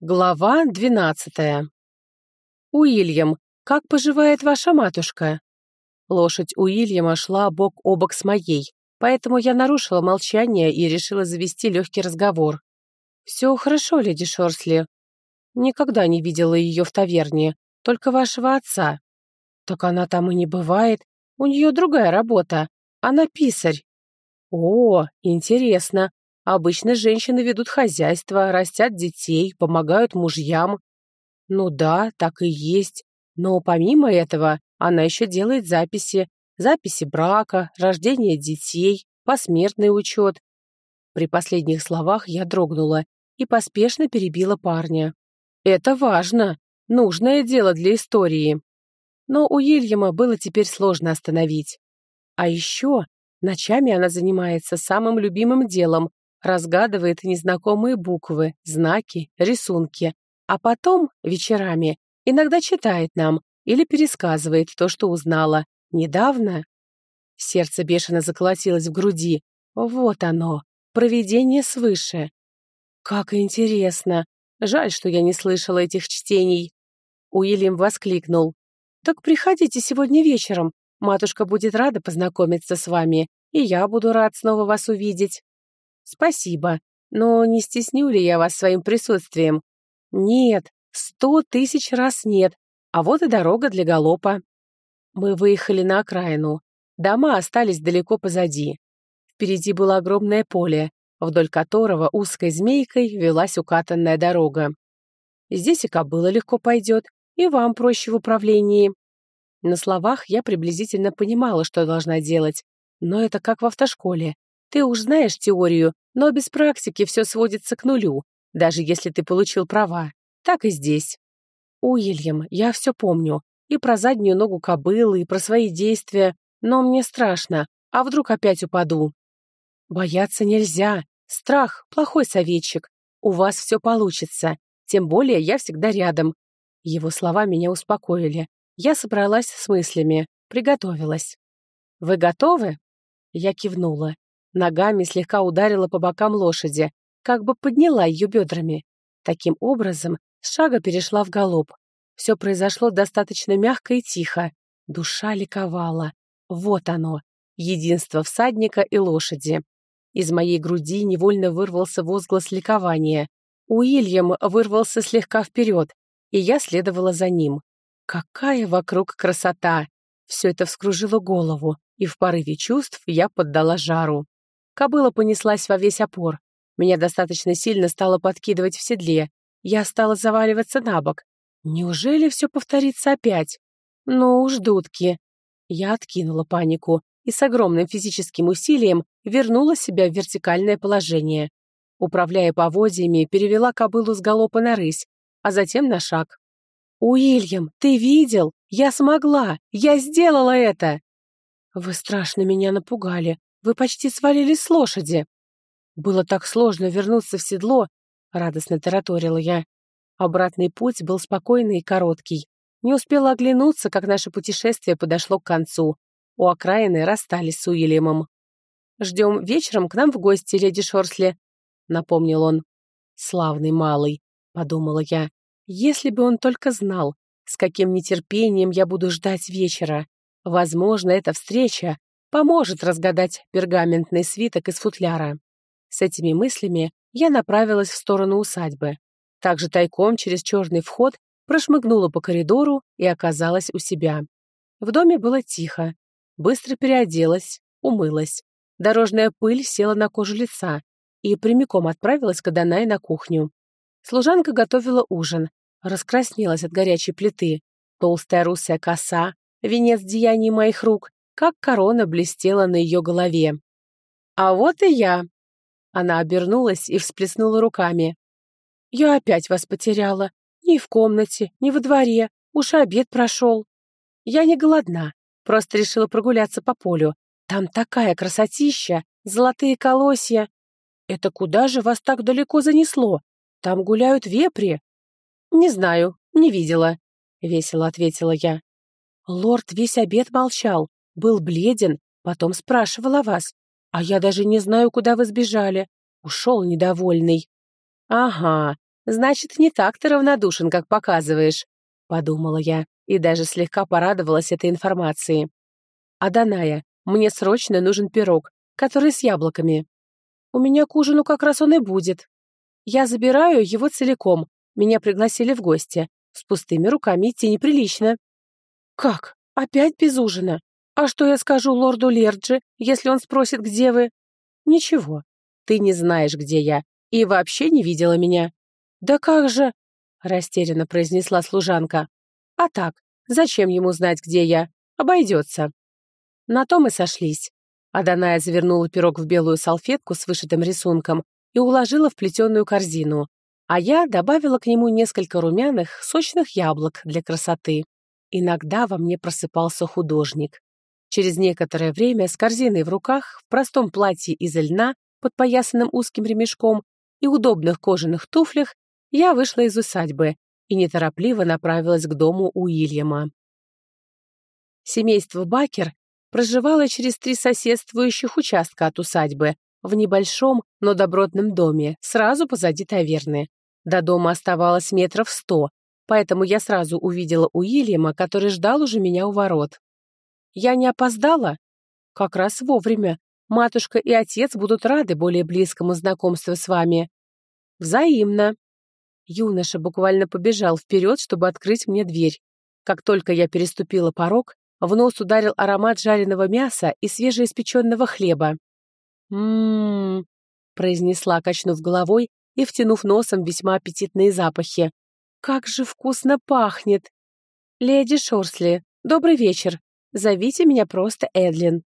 Глава двенадцатая. «Уильям, как поживает ваша матушка?» Лошадь Уильяма шла бок о бок с моей, поэтому я нарушила молчание и решила завести легкий разговор. «Все хорошо, леди Шорсли. Никогда не видела ее в таверне, только вашего отца. Так она там и не бывает, у нее другая работа, она писарь». «О, интересно, Обычно женщины ведут хозяйство, растят детей, помогают мужьям. Ну да, так и есть. Но помимо этого, она еще делает записи. Записи брака, рождения детей, посмертный учет. При последних словах я дрогнула и поспешно перебила парня. Это важно, нужное дело для истории. Но у Ильяма было теперь сложно остановить. А еще ночами она занимается самым любимым делом разгадывает незнакомые буквы, знаки, рисунки, а потом, вечерами, иногда читает нам или пересказывает то, что узнала. Недавно сердце бешено заколотилось в груди. Вот оно, провидение свыше. Как интересно. Жаль, что я не слышала этих чтений. Уильям воскликнул. «Так приходите сегодня вечером. Матушка будет рада познакомиться с вами, и я буду рад снова вас увидеть». «Спасибо, но не стесню ли я вас своим присутствием?» «Нет, сто тысяч раз нет, а вот и дорога для галопа». Мы выехали на окраину. Дома остались далеко позади. Впереди было огромное поле, вдоль которого узкой змейкой велась укатанная дорога. Здесь и кобыла легко пойдет, и вам проще в управлении. На словах я приблизительно понимала, что должна делать, но это как в автошколе. Ты уж знаешь теорию, но без практики все сводится к нулю, даже если ты получил права. Так и здесь. Уильям, я все помню. И про заднюю ногу кобылы, и про свои действия. Но мне страшно. А вдруг опять упаду? Бояться нельзя. Страх — плохой советчик. У вас все получится. Тем более я всегда рядом. Его слова меня успокоили. Я собралась с мыслями, приготовилась. «Вы готовы?» Я кивнула. Ногами слегка ударила по бокам лошади, как бы подняла ее бедрами. Таким образом, с шага перешла в галоп. Все произошло достаточно мягко и тихо. Душа ликовала. Вот оно, единство всадника и лошади. Из моей груди невольно вырвался возглас ликования. Уильям вырвался слегка вперед, и я следовала за ним. Какая вокруг красота! Все это вскружило голову, и в порыве чувств я поддала жару. Кобыла понеслась во весь опор. Меня достаточно сильно стало подкидывать в седле. Я стала заваливаться на бок. Неужели все повторится опять? Ну уж, дудки. Я откинула панику и с огромным физическим усилием вернула себя в вертикальное положение. Управляя поводьями, перевела кобылу с галопа на рысь, а затем на шаг. «Уильям, ты видел? Я смогла! Я сделала это!» «Вы страшно меня напугали. Вы почти свалились с лошади. Было так сложно вернуться в седло, радостно тараторила я. Обратный путь был спокойный и короткий. Не успела оглянуться, как наше путешествие подошло к концу. У окраины расстались с Уильямом. «Ждем вечером к нам в гости, леди Шорсли», — напомнил он. «Славный малый», — подумала я. «Если бы он только знал, с каким нетерпением я буду ждать вечера. Возможно, эта встреча поможет разгадать пергаментный свиток из футляра. С этими мыслями я направилась в сторону усадьбы. Также тайком через черный вход прошмыгнула по коридору и оказалась у себя. В доме было тихо. Быстро переоделась, умылась. Дорожная пыль села на кожу лица и прямиком отправилась к Адонай на кухню. Служанка готовила ужин, раскраснелась от горячей плиты. Толстая русая коса, венец деяний моих рук, как корона блестела на ее голове. «А вот и я!» Она обернулась и всплеснула руками. «Я опять вас потеряла. Ни в комнате, ни во дворе. Уж обед прошел. Я не голодна, просто решила прогуляться по полю. Там такая красотища, золотые колосья. Это куда же вас так далеко занесло? Там гуляют вепри?» «Не знаю, не видела», — весело ответила я. Лорд весь обед молчал, был бледен, потом спрашивал о вас. А я даже не знаю, куда вы сбежали. Ушел недовольный. Ага, Значит, не так ты равнодушен, как показываешь, подумала я и даже слегка порадовалась этой информации. Аданая, мне срочно нужен пирог, который с яблоками. У меня к ужину как раз он и будет. Я забираю его целиком. Меня пригласили в гости. С пустыми руками идти неприлично. Как? Опять без ужина? А что я скажу лорду Лерджи, если он спросит, где вы? Ничего. Ты не знаешь, где я, и вообще не видела меня. Да как же? Растерянно произнесла служанка. А так, зачем ему знать, где я? Обойдется. На то мы сошлись. Аданая завернула пирог в белую салфетку с вышитым рисунком и уложила в плетеную корзину, а я добавила к нему несколько румяных, сочных яблок для красоты. Иногда во мне просыпался художник. Через некоторое время с корзиной в руках, в простом платье из льна, подпоясанным узким ремешком и удобных кожаных туфлях, я вышла из усадьбы и неторопливо направилась к дому Уильяма. Семейство Бакер проживало через три соседствующих участка от усадьбы, в небольшом, но добротном доме, сразу позади таверны. До дома оставалось метров сто, поэтому я сразу увидела Уильяма, который ждал уже меня у ворот. Я не опоздала? Как раз вовремя. Матушка и отец будут рады более близкому знакомству с вами. Взаимно. Юноша буквально побежал вперед, чтобы открыть мне дверь. Как только я переступила порог, в нос ударил аромат жареного мяса и свежеиспеченного хлеба. «М-м-м», произнесла, качнув головой и втянув носом весьма аппетитные запахи. «Как же вкусно пахнет!» «Леди Шорсли, добрый вечер. Зовите меня просто Эдлин».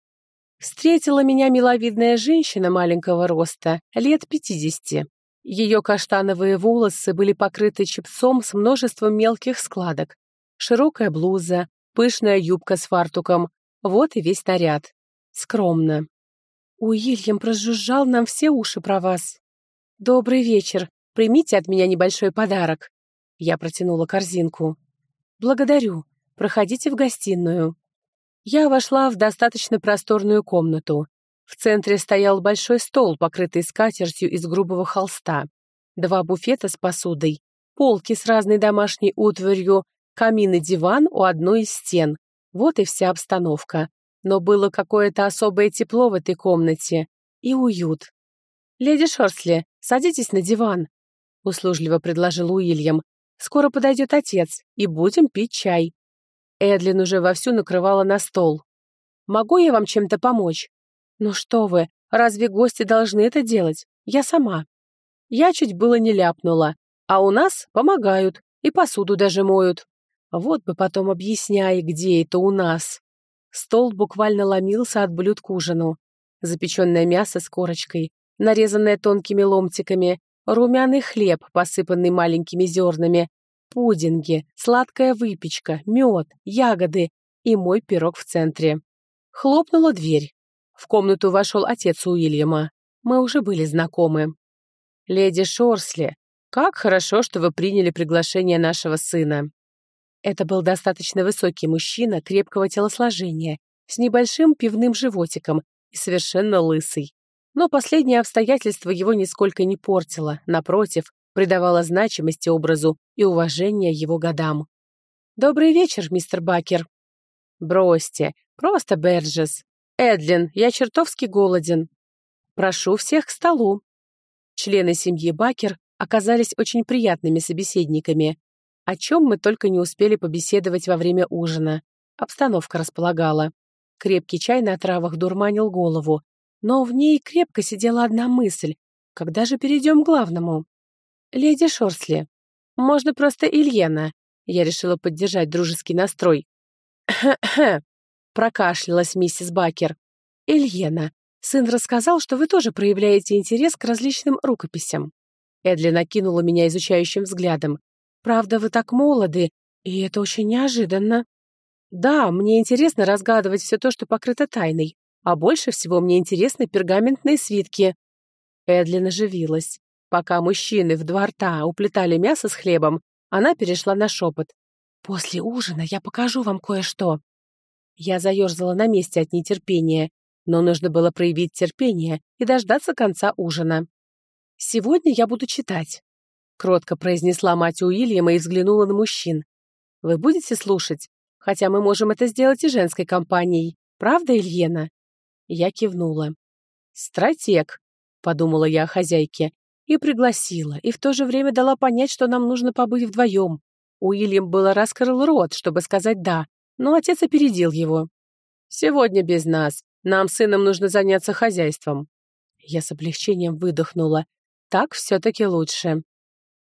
Встретила меня миловидная женщина маленького роста, лет пятидесяти. Ее каштановые волосы были покрыты чепцом с множеством мелких складок. Широкая блуза, пышная юбка с фартуком. Вот и весь наряд. Скромно. Уильям прожужжал нам все уши про вас. Добрый вечер. Примите от меня небольшой подарок. Я протянула корзинку. Благодарю. Проходите в гостиную. Я вошла в достаточно просторную комнату. В центре стоял большой стол, покрытый скатертью из грубого холста. Два буфета с посудой, полки с разной домашней утварью, камин и диван у одной из стен. Вот и вся обстановка. Но было какое-то особое тепло в этой комнате и уют. «Леди Шорсли, садитесь на диван», — услужливо предложил Уильям. «Скоро подойдет отец, и будем пить чай». Эдлин уже вовсю накрывала на стол. «Могу я вам чем-то помочь?» «Ну что вы, разве гости должны это делать? Я сама». Я чуть было не ляпнула. А у нас помогают, и посуду даже моют. Вот бы потом объясняй, где это у нас. Стол буквально ломился от блюд к ужину. Запеченное мясо с корочкой, нарезанное тонкими ломтиками, румяный хлеб, посыпанный маленькими зернами, пудинги, сладкая выпечка, мед, ягоды и мой пирог в центре. Хлопнула дверь. В комнату вошел отец Уильяма. Мы уже были знакомы. «Леди Шорсли, как хорошо, что вы приняли приглашение нашего сына». Это был достаточно высокий мужчина крепкого телосложения, с небольшим пивным животиком и совершенно лысый. Но последнее обстоятельство его нисколько не портило, напротив, придавало значимости образу и уважение его годам. «Добрый вечер, мистер Бакер». «Бросьте, просто Берджес. «Эдлин, я чертовски голоден. Прошу всех к столу». Члены семьи Бакер оказались очень приятными собеседниками, о чем мы только не успели побеседовать во время ужина. Обстановка располагала. Крепкий чай на травах дурманил голову, но в ней крепко сидела одна мысль. Когда же перейдем к главному? «Леди Шорсли, можно просто Ильена». Я решила поддержать дружеский настрой. «Хе-хе», прокашлялась миссис Бакер. «Ильена, сын рассказал, что вы тоже проявляете интерес к различным рукописям». Эдли накинула меня изучающим взглядом. «Правда, вы так молоды, и это очень неожиданно». «Да, мне интересно разгадывать все то, что покрыто тайной, а больше всего мне интересны пергаментные свитки». Эдлин оживилась. Пока мужчины в два рта уплетали мясо с хлебом, она перешла на шепот. «После ужина я покажу вам кое-что». Я заерзала на месте от нетерпения, но нужно было проявить терпение и дождаться конца ужина. Сегодня я буду читать. — кротко произнесла мать Уильяма и взглянула на мужчин. «Вы будете слушать? Хотя мы можем это сделать и женской компанией. Правда, Ильена?» Я кивнула. «Стратег», — подумала я о хозяйке, и пригласила, и в то же время дала понять, что нам нужно побыть вдвоем. Уильям было раскрыл рот, чтобы сказать «да», но отец опередил его. «Сегодня без нас. Нам с сыном нужно заняться хозяйством». Я с облегчением выдохнула. Так все-таки лучше.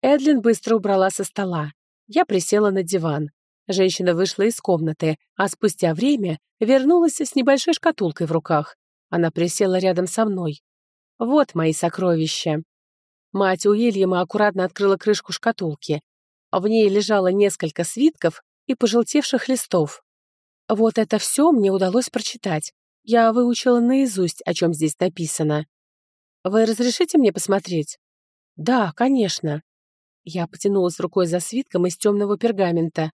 Эдлин быстро убрала со стола. Я присела на диван. Женщина вышла из комнаты, а спустя время вернулась с небольшой шкатулкой в руках. Она присела рядом со мной. «Вот мои сокровища». Мать Уильяма аккуратно открыла крышку шкатулки. В ней лежало несколько свитков и пожелтевших листов. Вот это все мне удалось прочитать. Я выучила наизусть, о чем здесь написано. Вы разрешите мне посмотреть? Да, конечно. Я потянулась рукой за свитком из темного пергамента.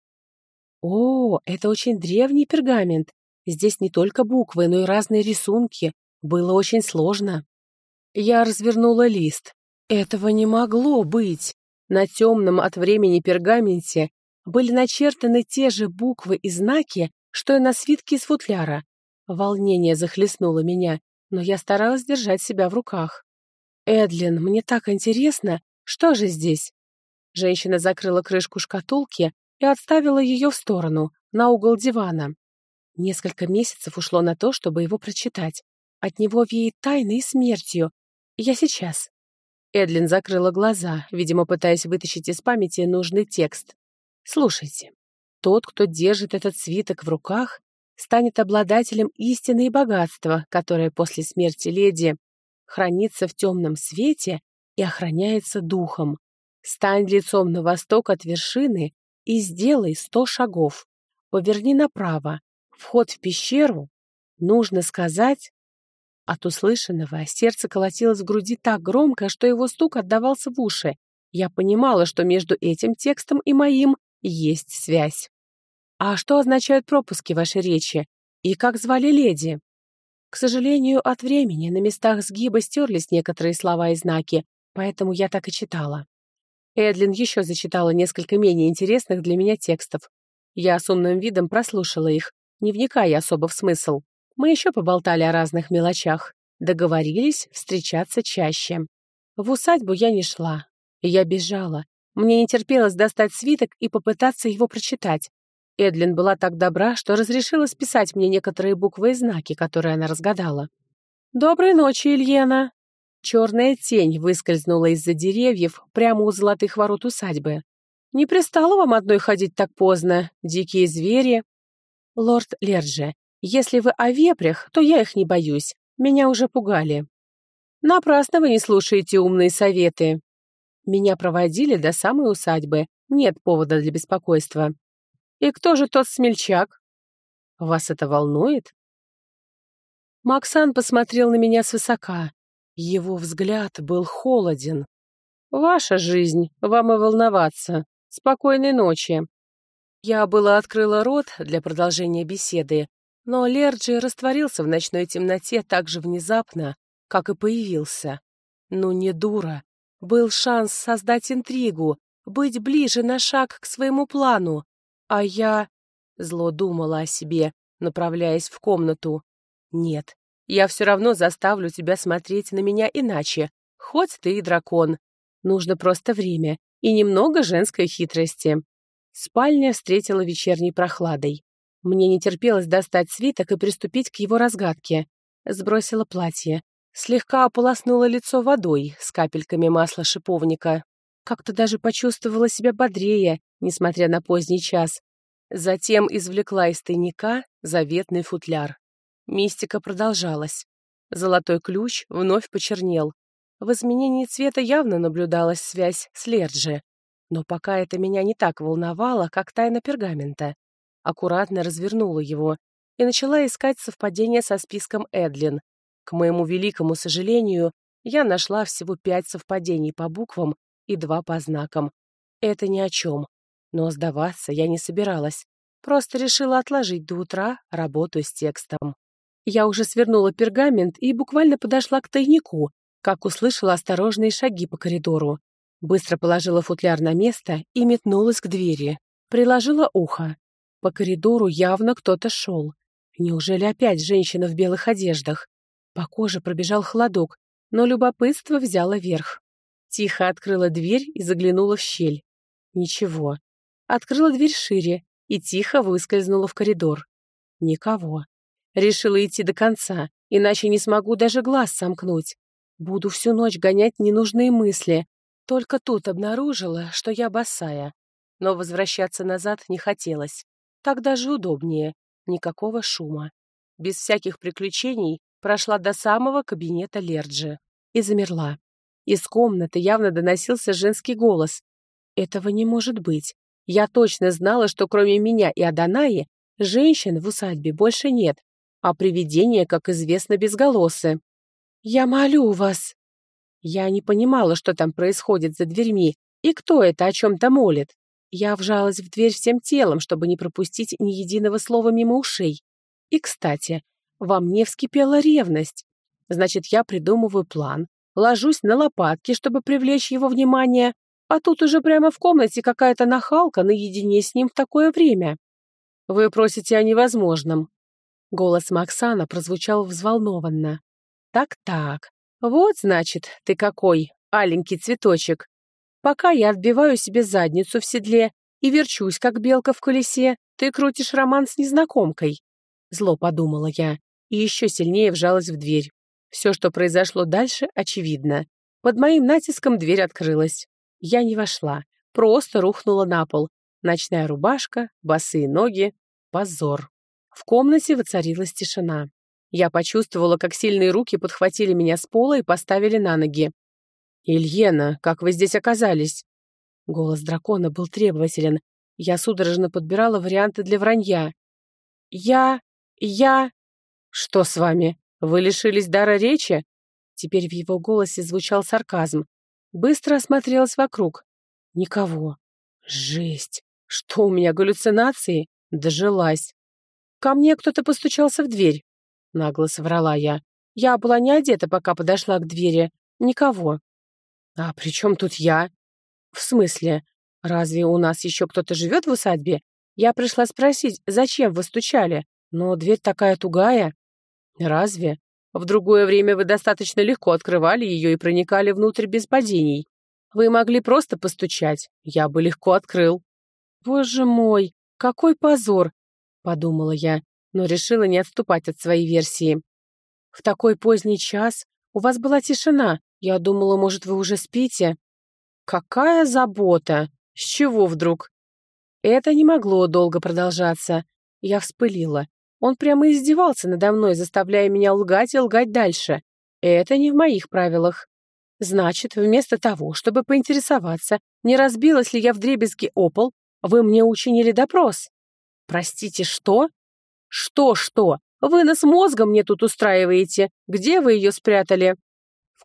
О, это очень древний пергамент. Здесь не только буквы, но и разные рисунки. Было очень сложно. Я развернула лист. Этого не могло быть. На темном от времени пергаменте были начертаны те же буквы и знаки, что и на свитке из футляра. Волнение захлестнуло меня, но я старалась держать себя в руках. «Эдлин, мне так интересно, что же здесь?» Женщина закрыла крышку шкатулки и отставила ее в сторону, на угол дивана. Несколько месяцев ушло на то, чтобы его прочитать. От него веет тайной и смертью. Я сейчас. Эдлин закрыла глаза, видимо, пытаясь вытащить из памяти нужный текст. Слушайте. Тот, кто держит этот свиток в руках, станет обладателем истины и богатства, которое после смерти леди хранится в темном свете и охраняется духом. Стань лицом на восток от вершины и сделай сто шагов. Поверни направо. Вход в пещеру. Нужно сказать... От услышанного сердце колотилось в груди так громко, что его стук отдавался в уши. Я понимала, что между этим текстом и моим есть связь. «А что означают пропуски вашей речи? И как звали леди?» К сожалению, от времени на местах сгиба стерлись некоторые слова и знаки, поэтому я так и читала. Эдлин еще зачитала несколько менее интересных для меня текстов. Я с умным видом прослушала их, не вникая особо в смысл. Мы еще поболтали о разных мелочах. Договорились встречаться чаще. В усадьбу я не шла. Я бежала. Мне не терпелось достать свиток и попытаться его прочитать. Эдлин была так добра, что разрешила списать мне некоторые буквы и знаки, которые она разгадала. «Доброй ночи, Ильена!» Черная тень выскользнула из-за деревьев прямо у золотых ворот усадьбы. «Не пристало вам одной ходить так поздно, дикие звери?» «Лорд Лерджи, если вы о вепрях, то я их не боюсь. Меня уже пугали». «Напрасно вы не слушаете умные советы». Меня проводили до самой усадьбы. Нет повода для беспокойства. И кто же тот смельчак? Вас это волнует? Максан посмотрел на меня свысока. Его взгляд был холоден. «Ваша жизнь, вам и волноваться. Спокойной ночи». Я было открыла рот для продолжения беседы, но Лерджи растворился в ночной темноте так же внезапно, как и появился. Ну не дура. Был шанс создать интригу, быть ближе на шаг к своему плану, а я... Зло думала о себе, направляясь в комнату. Нет, я все равно заставлю тебя смотреть на меня иначе, хоть ты и дракон. Нужно просто время и немного женской хитрости. Спальня встретила вечерней прохладой. Мне не терпелось достать свиток и приступить к его разгадке. Сбросила платье. Слегка ополоснула лицо водой с капельками масла шиповника. Как-то даже почувствовала себя бодрее, несмотря на поздний час. Затем извлекла из тайника заветный футляр. Мистика продолжалась. Золотой ключ вновь почернел. В изменении цвета явно наблюдалась связь с Лерджи. Но пока это меня не так волновало, как тайна пергамента. Аккуратно развернула его и начала искать совпадение со списком Эдлин. К моему великому сожалению, я нашла всего пять совпадений по буквам и два по знакам. Это ни о чем. Но сдаваться я не собиралась. Просто решила отложить до утра работу с текстом. Я уже свернула пергамент и буквально подошла к тайнику, как услышала осторожные шаги по коридору. Быстро положила футляр на место и метнулась к двери. Приложила ухо. По коридору явно кто-то шел. Неужели опять женщина в белых одеждах? По коже пробежал холодок, но любопытство взяло верх. Тихо открыла дверь и заглянула в щель. Ничего. Открыла дверь шире и тихо выскользнула в коридор. Никого. Решила идти до конца, иначе не смогу даже глаз сомкнуть. Буду всю ночь гонять ненужные мысли. Только тут обнаружила, что я босая. Но возвращаться назад не хотелось. Так даже удобнее. Никакого шума. Без всяких приключений прошла до самого кабинета Лерджи. И замерла. Из комнаты явно доносился женский голос. Этого не может быть. Я точно знала, что кроме меня и Аданаи женщин в усадьбе больше нет, а привидения, как известно, безголосы. «Я молю вас!» Я не понимала, что там происходит за дверьми, и кто это о чем-то молит. Я вжалась в дверь всем телом, чтобы не пропустить ни единого слова мимо ушей. И, кстати, во мне вскипела ревность. Значит, я придумываю план, ложусь на лопатки, чтобы привлечь его внимание, а тут уже прямо в комнате какая-то нахалка наедине с ним в такое время. «Вы просите о невозможном». Голос Максана прозвучал взволнованно. Так-так, вот, значит, ты какой, аленький цветочек. Пока я отбиваю себе задницу в седле и верчусь, как белка в колесе, ты крутишь роман с незнакомкой. Зло подумала я и еще сильнее вжалась в дверь. Все, что произошло дальше, очевидно. Под моим натиском дверь открылась. Я не вошла, просто рухнула на пол. Ночная рубашка, босые ноги. Позор. В комнате воцарилась тишина. Я почувствовала, как сильные руки подхватили меня с пола и поставили на ноги. «Ильена, как вы здесь оказались?» Голос дракона был требователен. Я судорожно подбирала варианты для вранья. «Я... я...» «Что с вами? Вы лишились дара речи?» Теперь в его голосе звучал сарказм. Быстро осмотрелась вокруг. Никого. Жесть. Что у меня, галлюцинации? Дожилась. Ко мне кто-то постучался в дверь. — нагло соврала я. «Я была не одета, пока подошла к двери. Никого». «А при чем тут я?» «В смысле? Разве у нас еще кто-то живет в усадьбе? Я пришла спросить, зачем вы стучали? Но дверь такая тугая». «Разве? В другое время вы достаточно легко открывали ее и проникали внутрь без падений. Вы могли просто постучать. Я бы легко открыл». «Боже мой, какой позор!» — подумала я но решила не отступать от своей версии. «В такой поздний час у вас была тишина. Я думала, может, вы уже спите?» «Какая забота! С чего вдруг?» Это не могло долго продолжаться. Я вспылила. Он прямо издевался надо мной, заставляя меня лгать и лгать дальше. Это не в моих правилах. Значит, вместо того, чтобы поинтересоваться, не разбилась ли я в дребезги опол, вы мне учинили допрос. Простите, что? «Что-что? Вы нас мозгом мне тут устраиваете. Где вы ее спрятали?»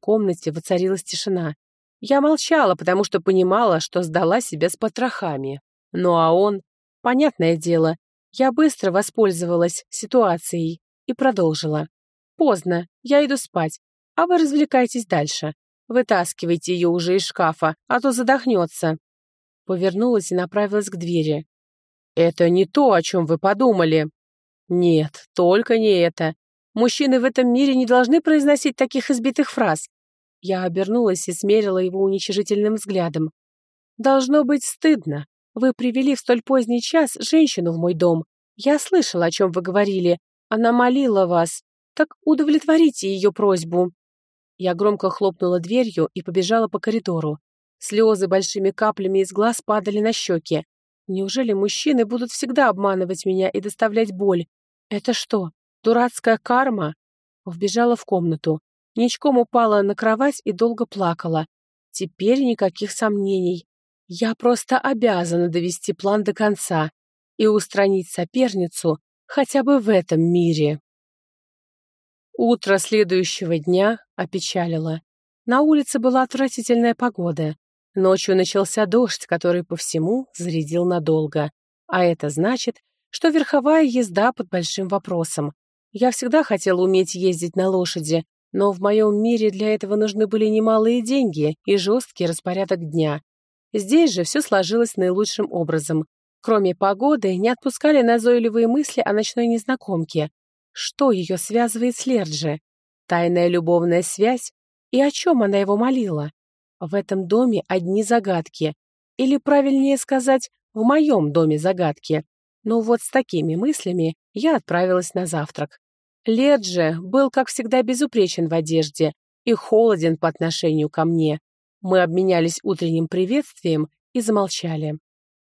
Комнате воцарилась тишина. Я молчала, потому что понимала, что сдала себя с потрохами. Ну а он... Понятное дело, я быстро воспользовалась ситуацией и продолжила. «Поздно, я иду спать, а вы развлекайтесь дальше. Вытаскивайте ее уже из шкафа, а то задохнется». Повернулась и направилась к двери. «Это не то, о чем вы подумали», нет, только не это. Мужчины в этом мире не должны произносить таких избитых фраз. Я обернулась и смерила его уничижительным взглядом. Должно быть стыдно. Вы привели в столь поздний час женщину в мой дом. Я слышала, о чем вы говорили. Она молила вас. Так удовлетворите ее просьбу. Я громко хлопнула дверью и побежала по коридору. Слезы большими каплями из глаз падали на щеки. Неужели мужчины будут всегда обманывать меня и доставлять боль? Это что, дурацкая карма? Вбежала в комнату. Ничком упала на кровать и долго плакала. Теперь никаких сомнений. Я просто обязана довести план до конца и устранить соперницу хотя бы в этом мире. Утро следующего дня опечалило. На улице была отвратительная погода. Ночью начался дождь, который по всему зарядил надолго. А это значит, что верховая езда под большим вопросом. Я всегда хотела уметь ездить на лошади, Но в моем мире для этого нужны были немалые деньги и жесткий распорядок дня. Здесь же все сложилось наилучшим образом. Кроме погоды, не отпускали назойливые мысли о ночной незнакомке. Что ее связывает с Лерджи? Тайная любовная связь? И о чем она его молила? В этом доме одни загадки. Или, правильнее сказать, в моем доме загадки. Но вот с такими мыслями я отправилась на завтрак. Лерджи был, как всегда, безупречен в одежде и холоден по отношению ко мне. Мы обменялись утренним приветствием и замолчали.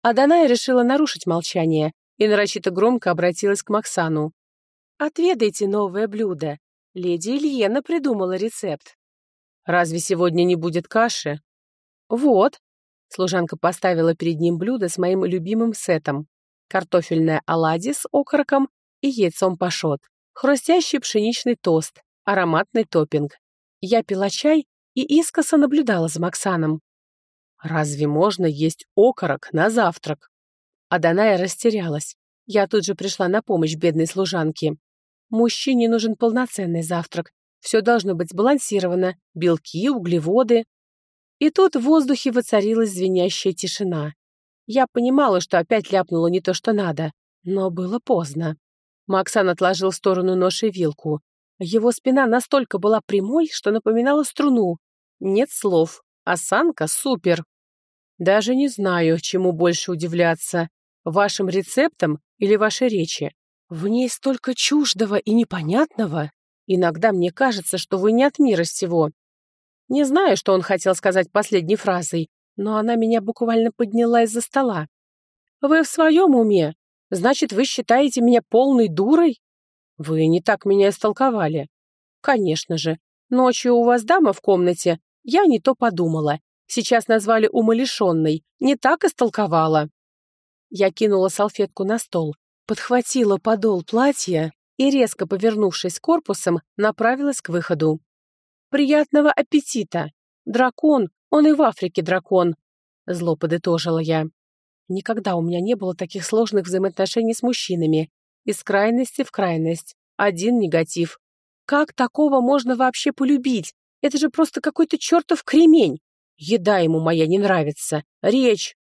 Аданая решила нарушить молчание и нарочито громко обратилась к Максану. «Отведайте новое блюдо. Леди Ильена придумала рецепт». «Разве сегодня не будет каши?» «Вот». Служанка поставила перед ним блюдо с моим любимым сетом. Картофельная оладьи с окороком и яйцом пашот. Хрустящий пшеничный тост, ароматный топпинг. Я пила чай и искоса наблюдала за Максаном. «Разве можно есть окорок на завтрак?» Аданая растерялась. Я тут же пришла на помощь бедной служанке. Мужчине нужен полноценный завтрак. Все должно быть сбалансировано. Белки, углеводы. И тут в воздухе воцарилась звенящая тишина. Я понимала, что опять ляпнула не то, что надо. Но было поздно. Максан отложил в сторону нож и вилку. Его спина настолько была прямой, что напоминала струну, нет слов. Осанка супер. Даже не знаю, чему больше удивляться. Вашим рецептам или вашей речи. В ней столько чуждого и непонятного. Иногда мне кажется, что вы не от мира сего. Не знаю, что он хотел сказать последней фразой, но она меня буквально подняла из-за стола. Вы в своем уме? Значит, вы считаете меня полной дурой? Вы не так меня истолковали. Конечно же. Ночью у вас дама в комнате, я не то подумала. Сейчас назвали умалишенной. Не так истолковала. Я кинула салфетку на стол, подхватила подол платья и, резко повернувшись корпусом, направилась к выходу. «Приятного аппетита! Дракон, он и в Африке дракон!» Зло подытожила я. Никогда у меня не было таких сложных взаимоотношений с мужчинами. Из крайности в крайность. Один негатив. Как такого можно вообще полюбить? Это же просто какой-то чертов кремень. Еда ему моя не нравится. Речь.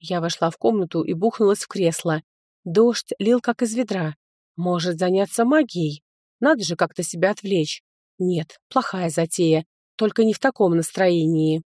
Я вошла в комнату и бухнулась в кресло. Дождь лил как из ведра. Может заняться магией? Надо же как-то себя отвлечь. Нет, плохая затея. Только не в таком настроении.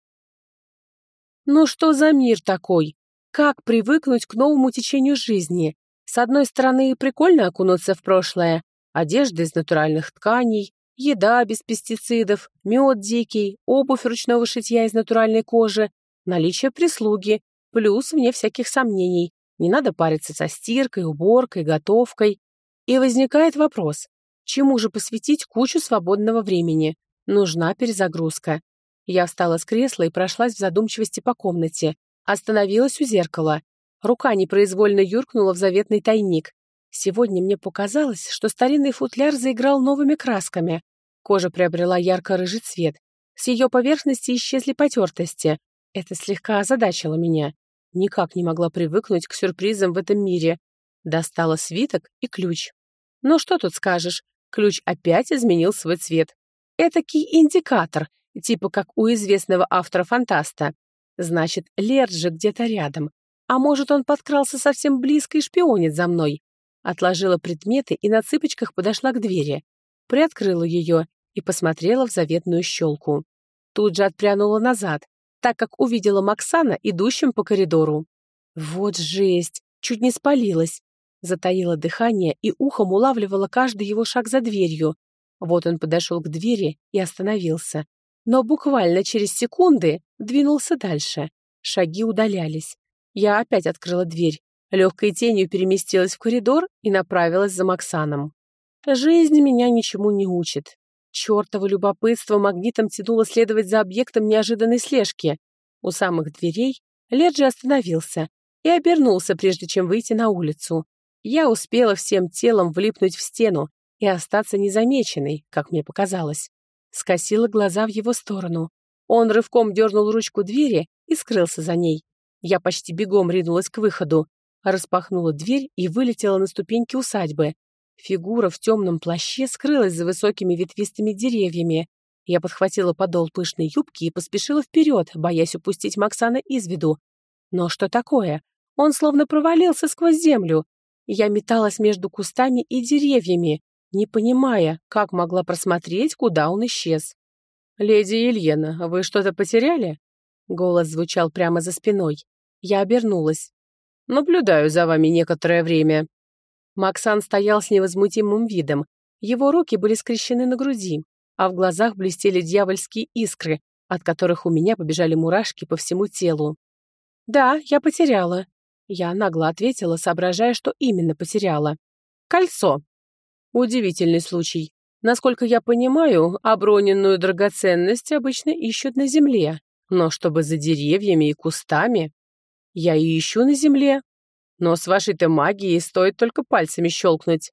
Ну что за мир такой? Как привыкнуть к новому течению жизни? С одной стороны, прикольно окунуться в прошлое. Одежда из натуральных тканей, Еда без пестицидов, мед дикий, обувь ручного шитья из натуральной кожи, наличие прислуги, плюс вне всяких сомнений. Не надо париться со стиркой, уборкой, готовкой. И возникает вопрос, чему же посвятить кучу свободного времени? Нужна перезагрузка. Я встала с кресла и прошлась в задумчивости по комнате. Остановилась у зеркала. Рука непроизвольно юркнула в заветный тайник. Сегодня мне показалось, что старинный футляр заиграл новыми красками. Кожа приобрела ярко-рыжий цвет. С ее поверхности исчезли потертости. Это слегка озадачило меня. Никак не могла привыкнуть к сюрпризам в этом мире. Достала свиток и ключ. Ну что тут скажешь, ключ опять изменил свой цвет. Этакий индикатор, типа как у известного автора-фантаста. Значит, Лерджи где-то рядом. А может, он подкрался совсем близко и шпионит за мной. Отложила предметы и на цыпочках подошла к двери. Приоткрыла ее и посмотрела в заветную щелку. Тут же отпрянула назад, так как увидела Максана, идущим по коридору. Вот жесть! Чуть не спалилась. Затаила дыхание и ухом улавливала каждый его шаг за дверью. Вот он подошел к двери и остановился. Но буквально через секунды двинулся дальше. Шаги удалялись. Я опять открыла дверь легкой тенью переместилась в коридор и направилась за Максаном. Жизнь меня ничему не учит. Чёртово любопытство магнитом тянуло следовать за объектом неожиданной слежки. У самых дверей Леджи остановился и обернулся, прежде чем выйти на улицу. Я успела всем телом влипнуть в стену и остаться незамеченной, как мне показалось. Скосила глаза в его сторону. Он рывком дернул ручку двери и скрылся за ней. Я почти бегом ринулась к выходу, распахнула дверь и вылетела на ступеньки усадьбы. Фигура в темном плаще скрылась за высокими ветвистыми деревьями. Я подхватила подол пышной юбки и поспешила вперед, боясь упустить Максана из виду. Но что такое? Он словно провалился сквозь землю. Я металась между кустами и деревьями, не понимая, как могла просмотреть, куда он исчез. «Леди Ельена, вы что-то потеряли?» Голос звучал прямо за спиной. Я обернулась. «Наблюдаю за вами некоторое время». Максан стоял с невозмутимым видом. Его руки были скрещены на груди а в глазах блестели дьявольские искры, от которых у меня побежали мурашки по всему телу. «Да, я потеряла». Я нагло ответила, соображая, что именно потеряла. «Кольцо». Удивительный случай. Насколько я понимаю, оброненную драгоценность обычно ищут на земле, но чтобы за деревьями и кустами... Я и ищу на земле. Но с вашей-то магией стоит только пальцами щелкнуть.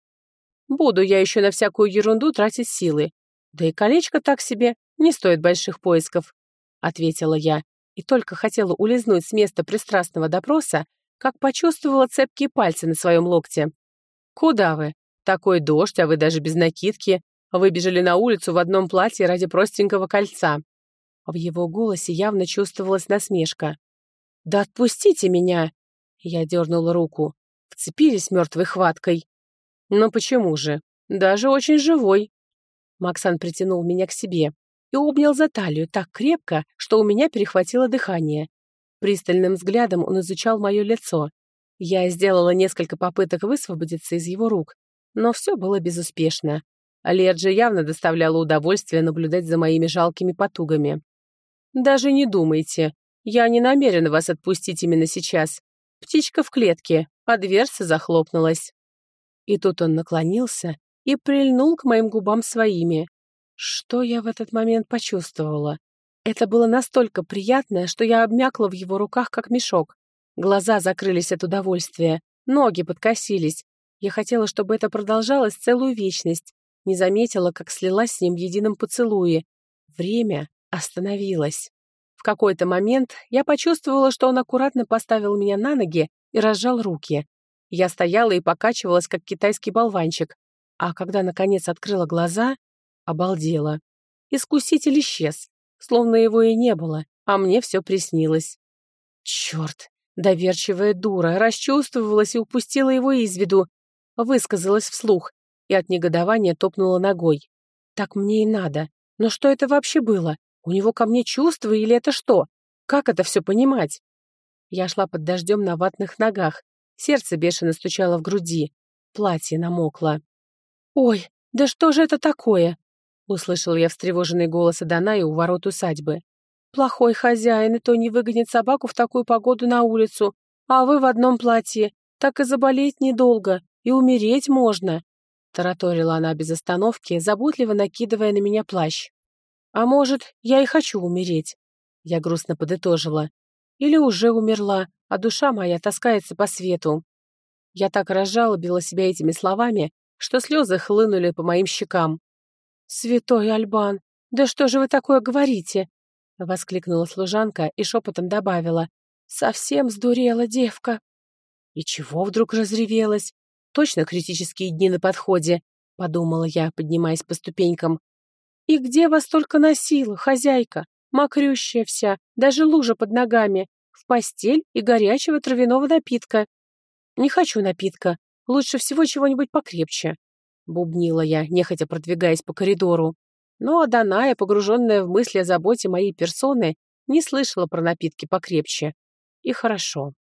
Буду я еще на всякую ерунду тратить силы, «Да и колечко так себе, не стоит больших поисков», — ответила я, и только хотела улизнуть с места пристрастного допроса, как почувствовала цепкие пальцы на своем локте. «Куда вы? Такой дождь, а вы даже без накидки. Выбежали на улицу в одном платье ради простенького кольца». В его голосе явно чувствовалась насмешка. «Да отпустите меня!» Я дернула руку. Вцепились мертвой хваткой. «Но почему же? Даже очень живой», Максан притянул меня к себе и обнял за талию так крепко, что у меня перехватило дыхание. Пристальным взглядом он изучал мое лицо. Я сделала несколько попыток высвободиться из его рук, но все было безуспешно. Лерджи явно доставляла удовольствие наблюдать за моими жалкими потугами. «Даже не думайте. Я не намерена вас отпустить именно сейчас. Птичка в клетке, а дверца захлопнулась». И тут он наклонился и прильнул к моим губам своими. Что я в этот момент почувствовала? Это было настолько приятно, что я обмякла в его руках, как мешок. Глаза закрылись от удовольствия, ноги подкосились. Я хотела, чтобы это продолжалось целую вечность. Не заметила, как слилась с ним в едином поцелуе. Время остановилось. В какой-то момент я почувствовала, что он аккуратно поставил меня на ноги и разжал руки. Я стояла и покачивалась, как китайский болванчик, а когда, наконец, открыла глаза, обалдела. Искуситель исчез, словно его и не было, а мне все приснилось. Черт, доверчивая дура, расчувствовалась и упустила его из виду, высказалась вслух и от негодования топнула ногой. Так мне и надо. Но что это вообще было? У него ко мне чувства или это что? Как это все понимать? Я шла под дождем на ватных ногах. Сердце бешено стучало в груди. Платье намокло. «Ой, да что же это такое?» Услышал я встревоженный голос Адоная у ворот усадьбы. «Плохой хозяин, и то не выгонит собаку в такую погоду на улицу, а вы в одном платье. Так и заболеть недолго, и умереть можно», тараторила она без остановки, заботливо накидывая на меня плащ. «А может, я и хочу умереть?» Я грустно подытожила. «Или уже умерла, а душа моя таскается по свету». Я так разжалобила себя этими словами, что слезы хлынули по моим щекам. «Святой Альбан, да что же вы такое говорите?» Воскликнула служанка и шепотом добавила. «Совсем сдурела девка». «И чего вдруг разревелась? Точно критические дни на подходе», — подумала я, поднимаясь по ступенькам. «И где вас только носила, хозяйка? Мокрющая вся, даже лужа под ногами, в постель и горячего травяного напитка. Не хочу напитка, Лучше всего чего-нибудь покрепче», — бубнила я, нехотя продвигаясь по коридору. Но Аданая, погруженная в мысли о заботе моей персоны, не слышала про напитки покрепче. И хорошо.